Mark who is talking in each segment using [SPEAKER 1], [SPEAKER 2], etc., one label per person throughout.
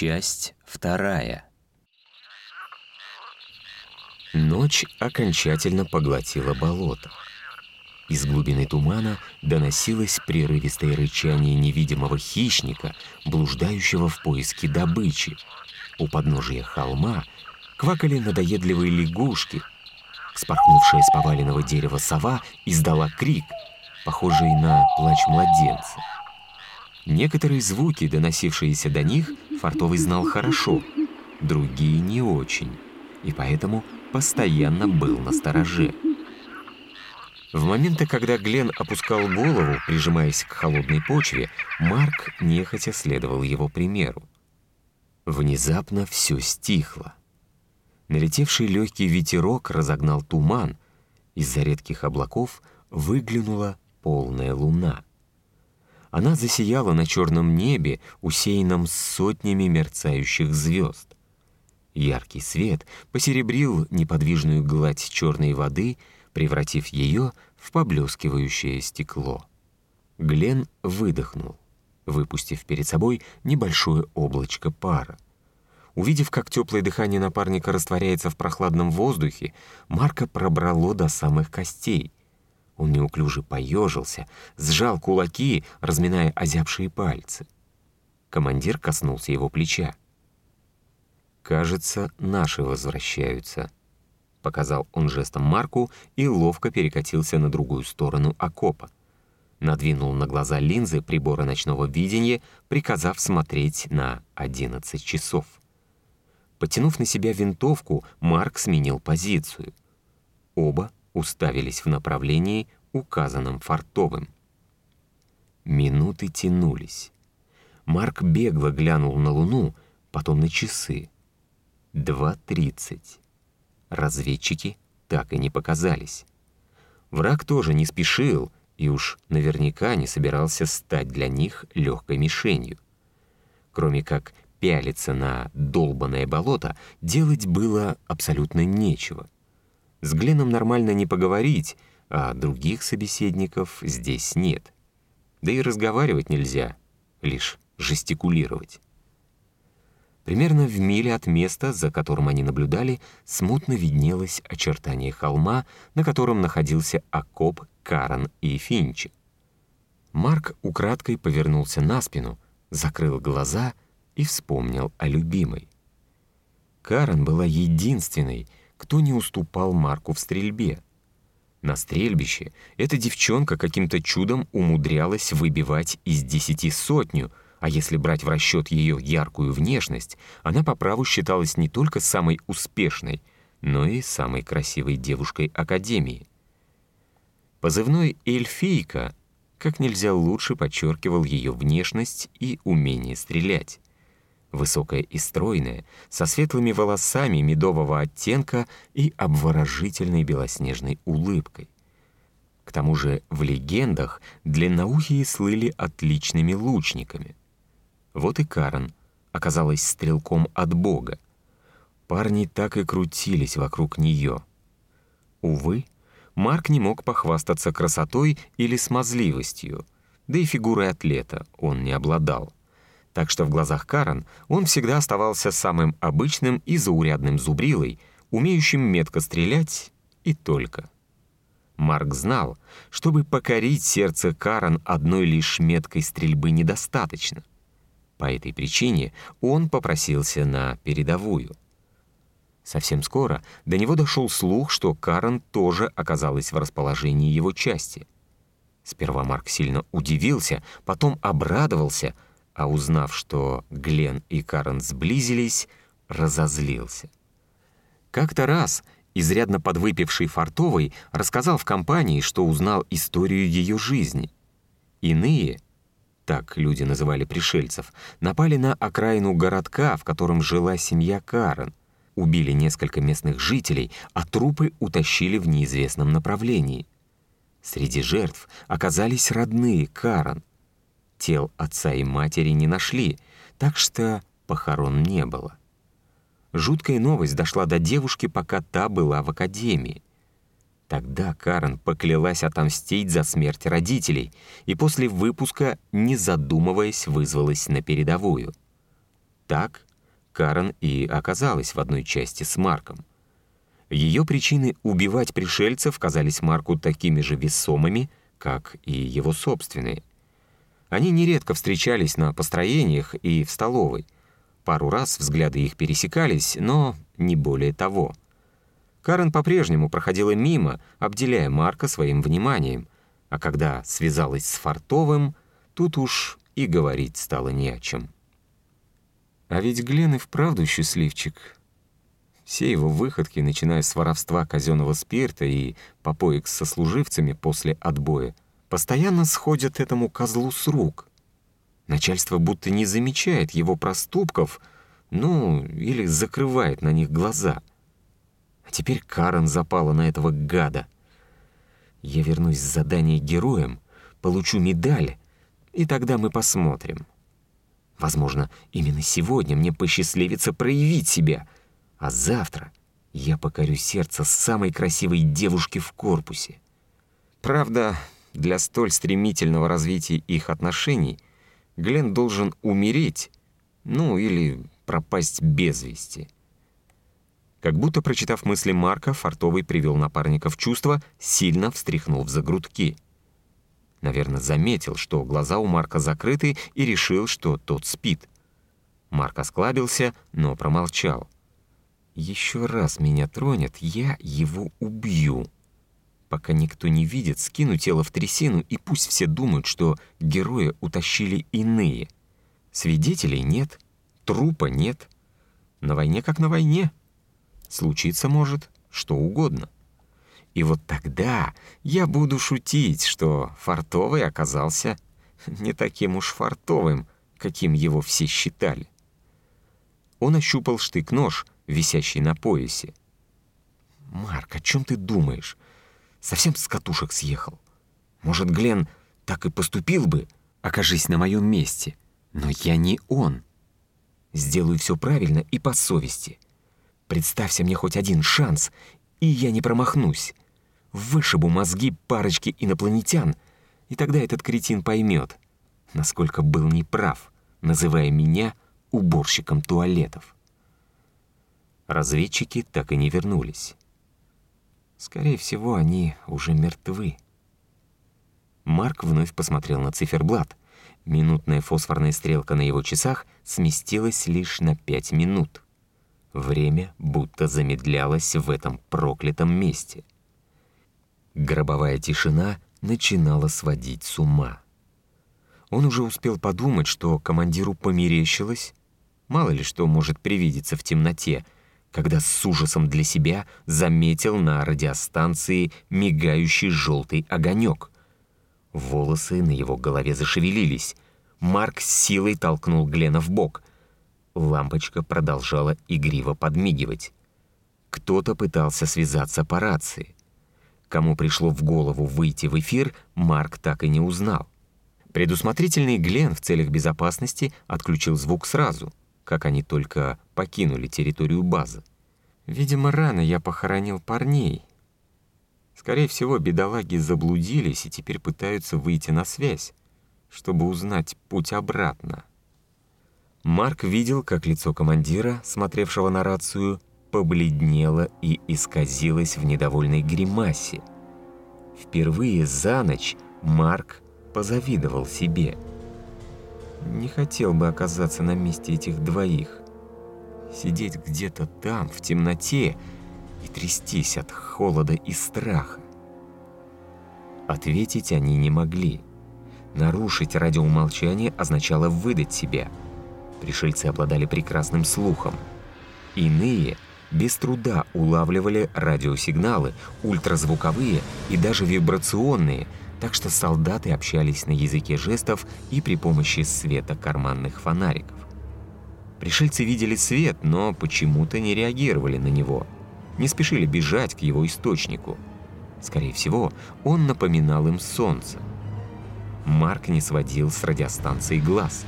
[SPEAKER 1] Часть вторая.
[SPEAKER 2] Ночь окончательно поглотила болото. Из глубины тумана доносилось прерывистое рычание невидимого хищника, блуждающего в поиске добычи. У подножия холма квакали надоедливые лягушки. Спорхнувшая с поваленного дерева сова издала крик, похожий на плач младенца. Некоторые звуки, доносившиеся до них, Фартовый знал хорошо, другие не очень, и поэтому постоянно был на стороже. В моменты, когда Глен опускал голову, прижимаясь к холодной почве, Марк нехотя следовал его примеру. Внезапно все стихло. Налетевший легкий ветерок разогнал туман, из-за редких облаков выглянула полная луна — она засияла на черном небе, усеянном сотнями мерцающих звезд. Яркий свет посеребрил неподвижную гладь черной воды, превратив ее в поблескивающее стекло. Глен выдохнул, выпустив перед собой небольшое облачко пара. Увидев, как теплое дыхание напарника растворяется в прохладном воздухе, Марка пробрало до самых костей — он неуклюже поежился, сжал кулаки, разминая озябшие пальцы. Командир коснулся его плеча. «Кажется, наши возвращаются», — показал он жестом Марку и ловко перекатился на другую сторону окопа. Надвинул на глаза линзы прибора ночного видения, приказав смотреть на 11 часов. Потянув на себя винтовку, Марк сменил позицию. Оба уставились в направлении, указанном фартовым. Минуты тянулись. Марк бегло глянул на луну, потом на часы. Два тридцать. Разведчики так и не показались. Враг тоже не спешил и уж наверняка не собирался стать для них легкой мишенью. Кроме как пялиться на долбанное болото, делать было абсолютно нечего — с Гленом нормально не поговорить, а других собеседников здесь нет. Да и разговаривать нельзя, лишь жестикулировать. Примерно в миле от места, за которым они наблюдали, смутно виднелось очертание холма, на котором находился окоп Карен и Финчи. Марк украдкой повернулся на спину, закрыл глаза и вспомнил о любимой. Карен была единственной, кто не уступал Марку в стрельбе. На стрельбище эта девчонка каким-то чудом умудрялась выбивать из десяти сотню, а если брать в расчет ее яркую внешность, она по праву считалась не только самой успешной, но и самой красивой девушкой Академии. Позывной «Эльфийка» как нельзя лучше подчеркивал ее внешность и умение стрелять высокая и стройная, со светлыми волосами медового оттенка и обворожительной белоснежной улыбкой. К тому же в легендах длинноухие слыли отличными лучниками. Вот и Карен оказалась стрелком от Бога. Парни так и крутились вокруг нее. Увы, Марк не мог похвастаться красотой или смазливостью, да и фигурой атлета он не обладал так что в глазах Карен он всегда оставался самым обычным и заурядным зубрилой, умеющим метко стрелять и только. Марк знал, чтобы покорить сердце Карен одной лишь меткой стрельбы недостаточно. По этой причине он попросился на передовую. Совсем скоро до него дошел слух, что Карен тоже оказалась в расположении его части. Сперва Марк сильно удивился, потом обрадовался — а узнав, что Глен и Карен сблизились, разозлился. Как-то раз изрядно подвыпивший Фартовый рассказал в компании, что узнал историю ее жизни. Иные, так люди называли пришельцев, напали на окраину городка, в котором жила семья Карен, убили несколько местных жителей, а трупы утащили в неизвестном направлении. Среди жертв оказались родные Карен, Тел отца и матери не нашли, так что похорон не было. Жуткая новость дошла до девушки, пока та была в академии. Тогда Карен поклялась отомстить за смерть родителей и после выпуска, не задумываясь, вызвалась на передовую. Так Карен и оказалась в одной части с Марком. Ее причины убивать пришельцев казались Марку такими же весомыми, как и его собственные. Они нередко встречались на построениях и в столовой. Пару раз взгляды их пересекались, но не более того. Карен по-прежнему проходила мимо, обделяя Марка своим вниманием, а когда связалась с Фартовым, тут уж и говорить стало не о чем. А ведь Глен и вправду счастливчик. Все его выходки, начиная с воровства казенного спирта и попоек с сослуживцами после отбоя, постоянно сходят этому козлу с рук. Начальство будто не замечает его проступков, ну, или закрывает на них глаза. А теперь Карен запала на этого гада. Я вернусь с задания героем, получу медаль, и тогда мы посмотрим. Возможно, именно сегодня мне посчастливится проявить себя, а завтра я покорю сердце самой красивой девушки в корпусе. Правда, для столь стремительного развития их отношений Глен должен умереть, ну или пропасть без вести. Как будто прочитав мысли Марка, Фартовый привел напарника в чувство, сильно встряхнув за грудки — Наверное, заметил, что глаза у Марка закрыты, и решил, что тот спит. Марк осклабился, но промолчал. «Еще раз меня тронет, я его убью. Пока никто не видит, скину тело в трясину, и пусть все думают, что героя утащили иные. Свидетелей нет, трупа нет. На войне как на войне. Случиться может что угодно». И вот тогда я буду шутить, что фартовый оказался не таким уж фартовым, каким его все считали. Он ощупал штык-нож, висящий на поясе. «Марк, о чем ты думаешь? Совсем с катушек съехал. Может, Глен так и поступил бы, окажись на моем месте. Но я не он. Сделаю все правильно и по совести. Представься мне хоть один шанс, и я не промахнусь. Вышибу мозги парочки инопланетян, и тогда этот кретин поймет, насколько был неправ, называя меня уборщиком туалетов. Разведчики так и не вернулись. Скорее всего, они уже мертвы. Марк вновь посмотрел на циферблат. Минутная фосфорная стрелка на его часах сместилась лишь на пять минут. Время будто замедлялось в этом проклятом месте. Гробовая тишина начинала сводить с ума. Он уже успел подумать, что командиру померещилось, мало ли что может привидеться в темноте, когда с ужасом для себя заметил на радиостанции мигающий желтый огонек. Волосы на его голове зашевелились. Марк силой толкнул Глена в бок. Лампочка продолжала игриво подмигивать. Кто-то пытался связаться по рации. Кому пришло в голову выйти в эфир, Марк так и не узнал. Предусмотрительный Глен в целях безопасности отключил звук сразу, как они только покинули территорию базы. Видимо, рано я похоронил парней. Скорее всего, бедолаги заблудились и теперь пытаются выйти на связь, чтобы узнать путь обратно. Марк видел, как лицо командира, смотревшего на рацию, побледнела и исказилась в недовольной гримасе. Впервые за ночь Марк позавидовал себе. Не хотел бы оказаться на месте этих двоих. Сидеть где-то там, в темноте, и трястись от холода и страха. Ответить они не могли. Нарушить радиоумолчание означало выдать себя. Пришельцы обладали прекрасным слухом. Иные — без труда улавливали радиосигналы, ультразвуковые и даже вибрационные, так что солдаты общались на языке жестов и при помощи света карманных фонариков. Пришельцы видели свет, но почему-то не реагировали на него, не спешили бежать к его источнику. Скорее всего, он напоминал им солнце. Марк не сводил с радиостанции глаз.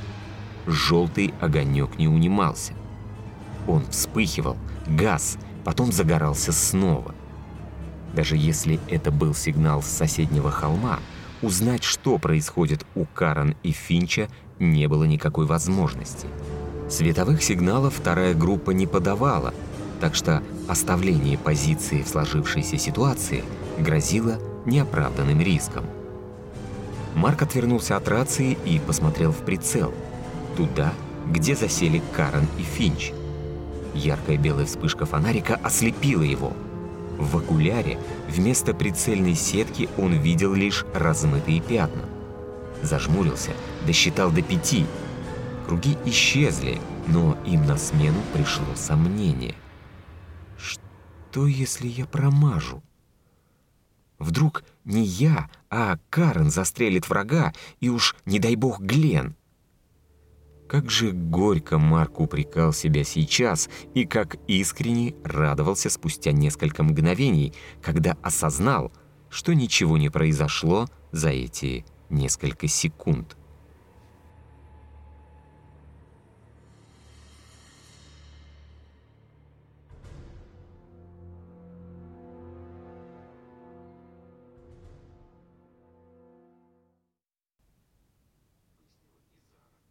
[SPEAKER 2] Желтый огонек не унимался. Он вспыхивал, газ, потом загорался снова. Даже если это был сигнал с соседнего холма, узнать, что происходит у Карен и Финча, не было никакой возможности. Световых сигналов вторая группа не подавала, так что оставление позиции в сложившейся ситуации грозило неоправданным риском. Марк отвернулся от рации и посмотрел в прицел, туда, где засели Карен и Финч. Яркая белая вспышка фонарика ослепила его. В окуляре вместо прицельной сетки он видел лишь размытые пятна. Зажмурился, досчитал до пяти. Круги исчезли, но им на смену пришло сомнение. Что, если я промажу? Вдруг не я, а Карен застрелит врага, и уж, не дай бог, Глен. Как же горько Марк упрекал себя сейчас и как искренне радовался спустя несколько мгновений, когда осознал, что ничего не произошло за эти несколько секунд.